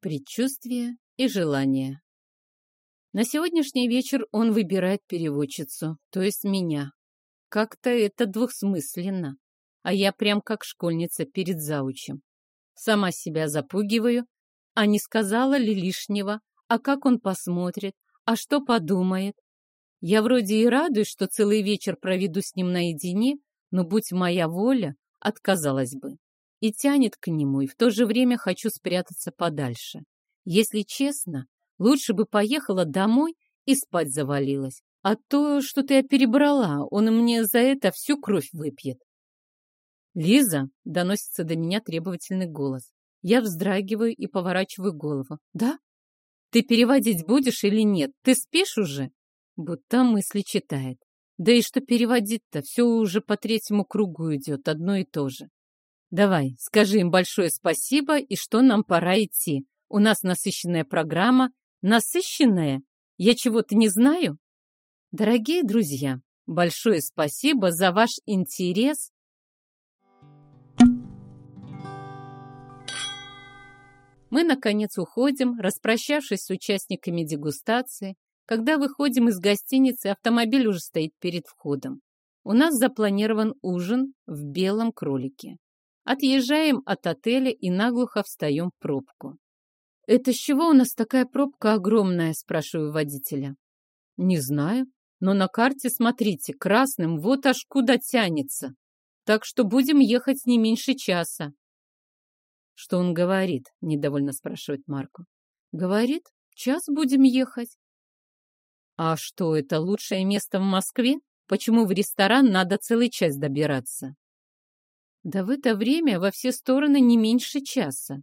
предчувствие и желание. На сегодняшний вечер он выбирает переводчицу, то есть меня. Как-то это двухсмысленно, а я прям как школьница перед заучем. Сама себя запугиваю, а не сказала ли лишнего, а как он посмотрит, а что подумает. Я вроде и радуюсь, что целый вечер проведу с ним наедине, но будь моя воля, отказалась бы. И тянет к нему, и в то же время хочу спрятаться подальше. Если честно, лучше бы поехала домой и спать завалилась. А то, что-то я перебрала, он мне за это всю кровь выпьет. «Лиза!» — доносится до меня требовательный голос. Я вздрагиваю и поворачиваю голову. «Да? Ты переводить будешь или нет? Ты спишь уже?» Будто мысли читает. Да и что переводить-то? Все уже по третьему кругу идет, одно и то же. Давай, скажи им большое спасибо и что нам пора идти. У нас насыщенная программа. Насыщенная? Я чего-то не знаю? Дорогие друзья, большое спасибо за ваш интерес. Мы, наконец, уходим, распрощавшись с участниками дегустации. Когда выходим из гостиницы, автомобиль уже стоит перед входом. У нас запланирован ужин в белом кролике. Отъезжаем от отеля и наглухо встаем в пробку. «Это с чего у нас такая пробка огромная?» – спрашиваю водителя. «Не знаю, но на карте, смотрите, красным вот аж куда тянется. Так что будем ехать не меньше часа». «Что он говорит?» – недовольно спрашивает Марко. «Говорит, час будем ехать». «А что, это лучшее место в Москве? Почему в ресторан надо целый час добираться?» «Да в это время во все стороны не меньше часа.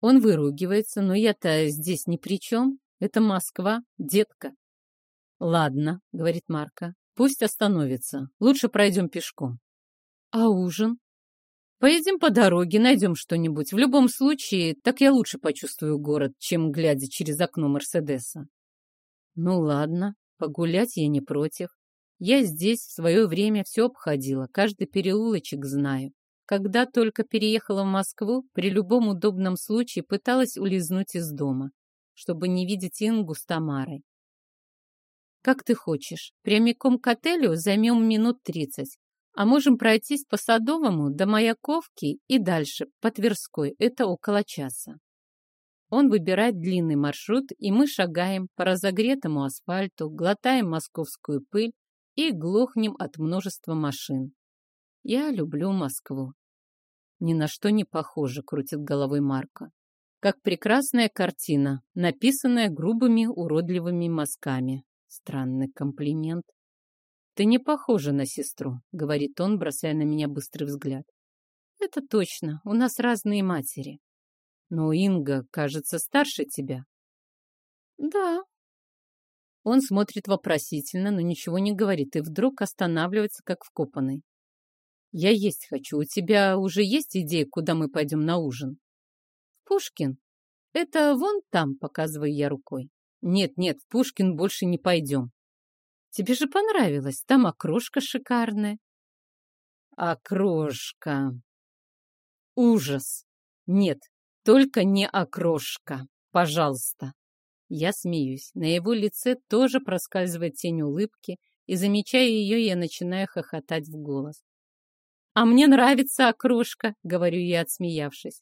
Он выругивается, но я-то здесь ни при чем. Это Москва, детка. Ладно, говорит Марка, пусть остановится. Лучше пройдем пешком. А ужин? Поедем по дороге, найдем что-нибудь. В любом случае, так я лучше почувствую город, чем глядя через окно Мерседеса. Ну ладно, погулять я не против. Я здесь в свое время все обходила, каждый переулочек знаю. Когда только переехала в Москву, при любом удобном случае пыталась улизнуть из дома, чтобы не видеть Ингу с Тамарой. «Как ты хочешь. Прямиком к отелю займем минут тридцать, а можем пройтись по Садовому до Маяковки и дальше, по Тверской. Это около часа». Он выбирает длинный маршрут, и мы шагаем по разогретому асфальту, глотаем московскую пыль и глохнем от множества машин. Я люблю Москву. Ни на что не похоже, крутит головой Марка. Как прекрасная картина, написанная грубыми уродливыми мазками. Странный комплимент. Ты не похожа на сестру, говорит он, бросая на меня быстрый взгляд. Это точно, у нас разные матери. Но Инга, кажется, старше тебя. Да. Он смотрит вопросительно, но ничего не говорит, и вдруг останавливается, как вкопанный. Я есть хочу. У тебя уже есть идея, куда мы пойдем на ужин? Пушкин. Это вон там, показываю я рукой. Нет, нет, в Пушкин больше не пойдем. Тебе же понравилось, там окрошка шикарная. Окрошка. Ужас. Нет, только не окрошка. Пожалуйста. Я смеюсь. На его лице тоже проскальзывает тень улыбки, и, замечая ее, я начинаю хохотать в голос. «А мне нравится окрошка», — говорю я, отсмеявшись.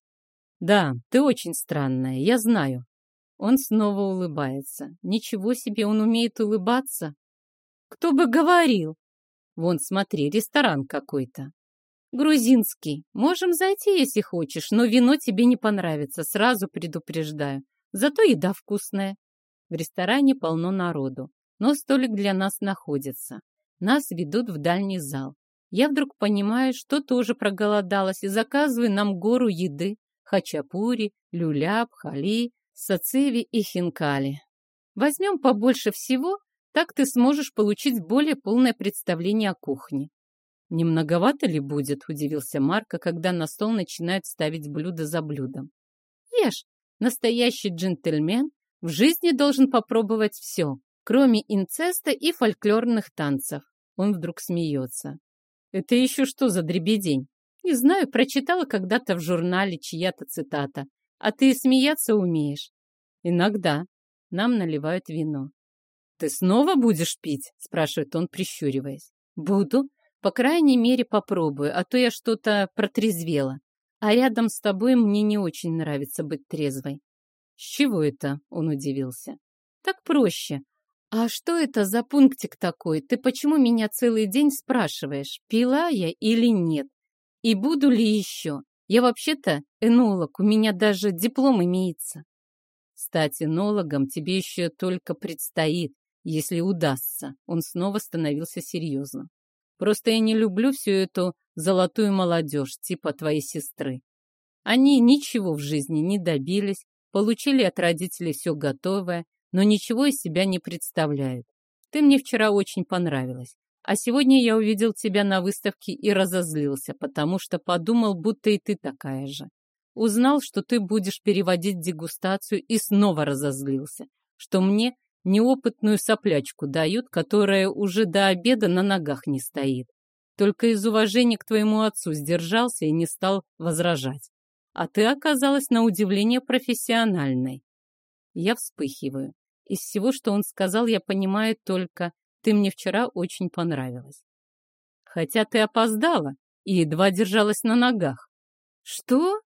«Да, ты очень странная, я знаю». Он снова улыбается. Ничего себе, он умеет улыбаться. Кто бы говорил? Вон, смотри, ресторан какой-то. Грузинский. Можем зайти, если хочешь, но вино тебе не понравится, сразу предупреждаю. Зато еда вкусная. В ресторане полно народу, но столик для нас находится. Нас ведут в дальний зал. Я вдруг понимаю, что тоже проголодалась и заказываю нам гору еды. Хачапури, люля, пхали, сацеви и хинкали. Возьмем побольше всего, так ты сможешь получить более полное представление о кухне. «Не многовато ли будет?» – удивился Марко, когда на стол начинают ставить блюдо за блюдом. «Ешь! Настоящий джентльмен в жизни должен попробовать все, кроме инцеста и фольклорных танцев». Он вдруг смеется. Это еще что за дребедень? Не знаю, прочитала когда-то в журнале чья-то цитата. А ты смеяться умеешь? Иногда. Нам наливают вино. Ты снова будешь пить? Спрашивает он, прищуриваясь. Буду. По крайней мере, попробую, а то я что-то протрезвела. А рядом с тобой мне не очень нравится быть трезвой. С чего это? Он удивился. Так проще. А что это за пунктик такой? Ты почему меня целый день спрашиваешь, пила я или нет? И буду ли еще? Я вообще-то энолог, у меня даже диплом имеется. Стать энологом тебе еще только предстоит, если удастся. Он снова становился серьезным. Просто я не люблю всю эту золотую молодежь, типа твоей сестры. Они ничего в жизни не добились, получили от родителей все готовое, но ничего из себя не представляют. Ты мне вчера очень понравилась, а сегодня я увидел тебя на выставке и разозлился, потому что подумал, будто и ты такая же. Узнал, что ты будешь переводить дегустацию и снова разозлился, что мне неопытную соплячку дают, которая уже до обеда на ногах не стоит. Только из уважения к твоему отцу сдержался и не стал возражать. А ты оказалась на удивление профессиональной. Я вспыхиваю. Из всего, что он сказал, я понимаю только, ты мне вчера очень понравилась. Хотя ты опоздала и едва держалась на ногах. Что?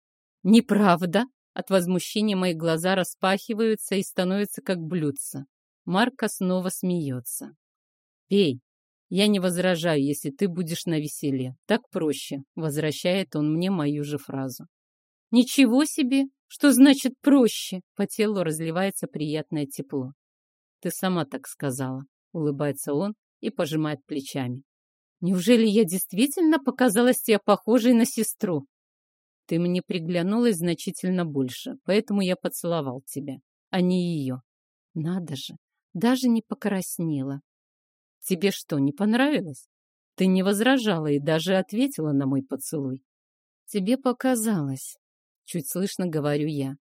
Неправда. От возмущения мои глаза распахиваются и становятся как блюдца. Марка снова смеется. «Пей. Я не возражаю, если ты будешь на веселе. Так проще», — возвращает он мне мою же фразу. «Ничего себе! Что значит проще?» По телу разливается приятное тепло. «Ты сама так сказала», — улыбается он и пожимает плечами. «Неужели я действительно показалась тебе похожей на сестру?» «Ты мне приглянулась значительно больше, поэтому я поцеловал тебя, а не ее». «Надо же! даже не покраснела. Тебе что, не понравилось? Ты не возражала и даже ответила на мой поцелуй. Тебе показалось. Чуть слышно говорю я.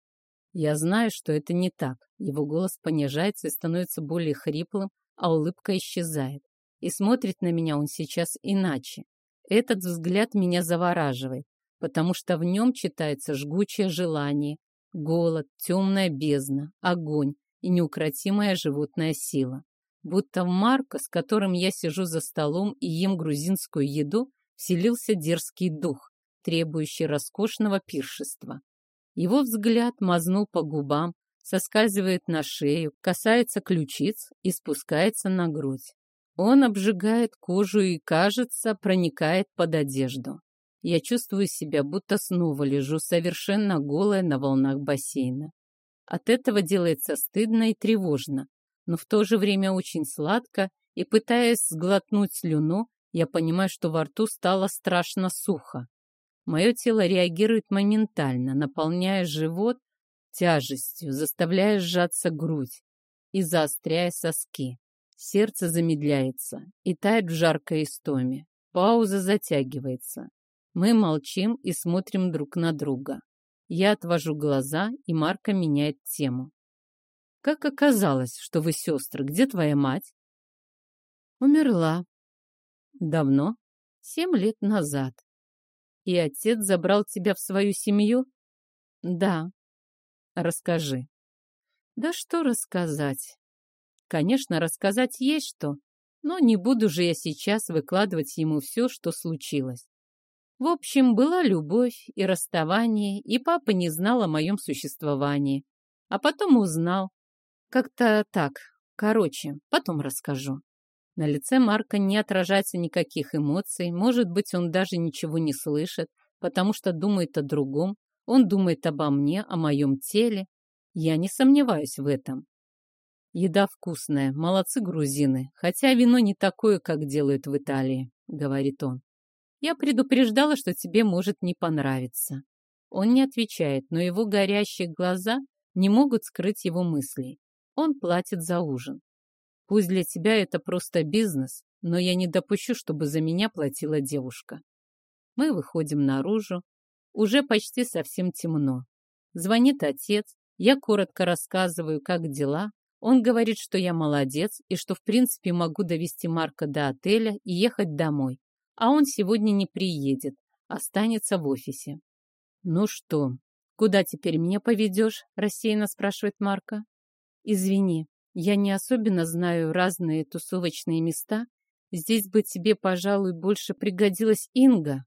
Я знаю, что это не так. Его голос понижается и становится более хриплым, а улыбка исчезает. И смотрит на меня он сейчас иначе. Этот взгляд меня завораживает, потому что в нем читается жгучее желание, голод, темная бездна, огонь, и неукротимая животная сила. Будто в Марка, с которым я сижу за столом и ем грузинскую еду, вселился дерзкий дух, требующий роскошного пиршества. Его взгляд мазнул по губам, соскальзывает на шею, касается ключиц и спускается на грудь. Он обжигает кожу и, кажется, проникает под одежду. Я чувствую себя, будто снова лежу совершенно голая на волнах бассейна. От этого делается стыдно и тревожно, но в то же время очень сладко, и, пытаясь сглотнуть слюну, я понимаю, что во рту стало страшно сухо. Мое тело реагирует моментально, наполняя живот тяжестью, заставляя сжаться грудь и заостряя соски. Сердце замедляется и тает в жаркой истоме. Пауза затягивается. Мы молчим и смотрим друг на друга. Я отвожу глаза, и Марка меняет тему. «Как оказалось, что вы сестры? Где твоя мать?» «Умерла». «Давно?» «Семь лет назад». «И отец забрал тебя в свою семью?» «Да». «Расскажи». «Да что рассказать?» «Конечно, рассказать есть что, но не буду же я сейчас выкладывать ему все, что случилось. В общем, была любовь и расставание, и папа не знал о моем существовании. А потом узнал. Как-то так. Короче, потом расскажу. На лице Марка не отражается никаких эмоций, может быть, он даже ничего не слышит, потому что думает о другом, он думает обо мне, о моем теле. Я не сомневаюсь в этом. Еда вкусная, молодцы грузины, хотя вино не такое, как делают в Италии, говорит он. Я предупреждала, что тебе может не понравиться. Он не отвечает, но его горящие глаза не могут скрыть его мыслей. Он платит за ужин. Пусть для тебя это просто бизнес, но я не допущу, чтобы за меня платила девушка. Мы выходим наружу. Уже почти совсем темно. Звонит отец. Я коротко рассказываю, как дела. Он говорит, что я молодец и что в принципе могу довести Марка до отеля и ехать домой а он сегодня не приедет, останется в офисе. Ну что, «Куда теперь меня поведешь?» – рассеянно спрашивает Марка. «Извини, я не особенно знаю разные тусовочные места. Здесь бы тебе, пожалуй, больше пригодилась Инга».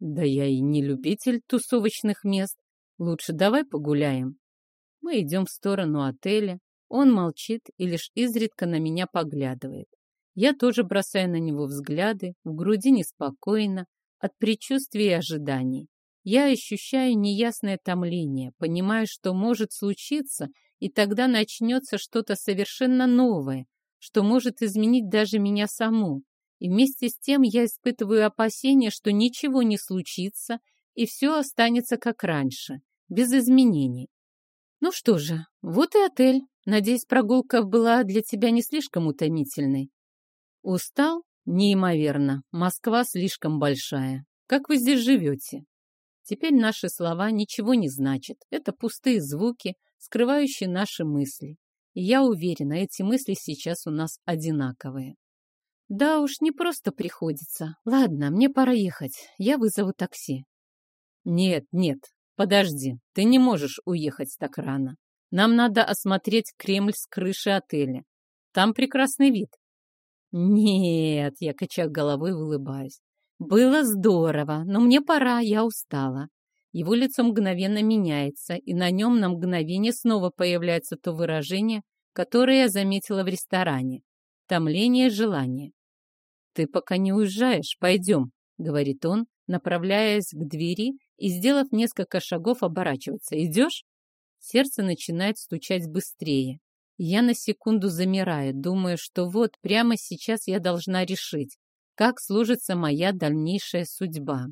«Да я и не любитель тусовочных мест. Лучше давай погуляем». Мы идем в сторону отеля. Он молчит и лишь изредка на меня поглядывает. Я тоже бросаю на него взгляды, в груди неспокойно, от предчувствия и ожиданий. Я ощущаю неясное томление, понимаю, что может случиться, и тогда начнется что-то совершенно новое, что может изменить даже меня саму. И вместе с тем я испытываю опасения, что ничего не случится, и все останется как раньше, без изменений. Ну что же, вот и отель. Надеюсь, прогулка была для тебя не слишком утомительной. Устал? Неимоверно. Москва слишком большая. Как вы здесь живете? Теперь наши слова ничего не значат. Это пустые звуки, скрывающие наши мысли. И я уверена, эти мысли сейчас у нас одинаковые. Да уж, не просто приходится. Ладно, мне пора ехать. Я вызову такси. Нет, нет, подожди. Ты не можешь уехать так рано. Нам надо осмотреть Кремль с крыши отеля. Там прекрасный вид. «Нет», — я качаю головой улыбаюсь. «Было здорово, но мне пора, я устала». Его лицо мгновенно меняется, и на нем на мгновение снова появляется то выражение, которое я заметила в ресторане. Томление желания. «Ты пока не уезжаешь, пойдем», — говорит он, направляясь к двери и, сделав несколько шагов, оборачивается. «Идешь?» Сердце начинает стучать быстрее. Я на секунду замираю, думаю, что вот прямо сейчас я должна решить, как сложится моя дальнейшая судьба.